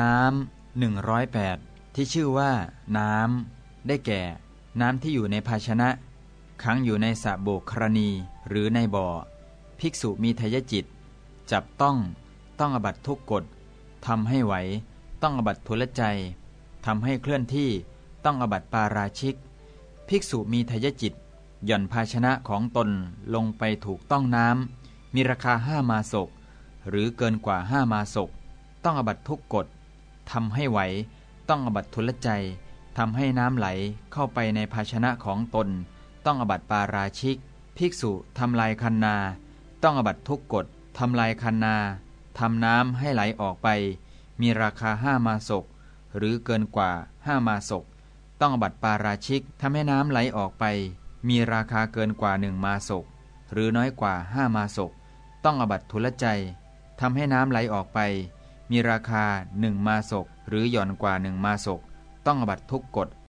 น้ำหนึ่งร้อยแปดที่ชื่อว่า น้ำได้แก่ น้ำที่อยู่ในภาชนะขังอยู่ในสระโบกครณีหรือในบ่อ ภิกษุมีทายจิต จับต้องต้องอบัตทุกกฎทำให้ไหว ต้องอบัตทุลใจทำให้เคลื่อนที่ต้องอบัตปาราชิก ภิกษุมีทายจิต หย่อนภาชนะของตนลงไปถูกต้องน้ำมีราคาห้ามาศก หรือเกินกว่าห้ามาศก ต้องอบัตทุกกฎทำให้ไหว ต้องอบัตทุลใจทำให้น้ำไหลเข้าไปในภาชนะของตน ต้องอบัตปาราชิก ภิกษุทำลายคันนา ต้องอบัตทุกกฎทำลายคันนาทำน้ำให้ไหลออกไป มีราคาห้ามาศก หรือเกินกว่าห้ามาศก ต้องอบัตปาราชิกทำให้น้ำไหลออกไป มีราคาเกินกว่าหนึ่งมาศก หรือน้อยกว่าห้ามาศก ต้องอบัตทุลใจทำให้น้ำไหลออกไป มีราคาหนึ่งมาศกหรือหย่อนกว่าหนึ่งมาศกต้องอบัตทุกกฎ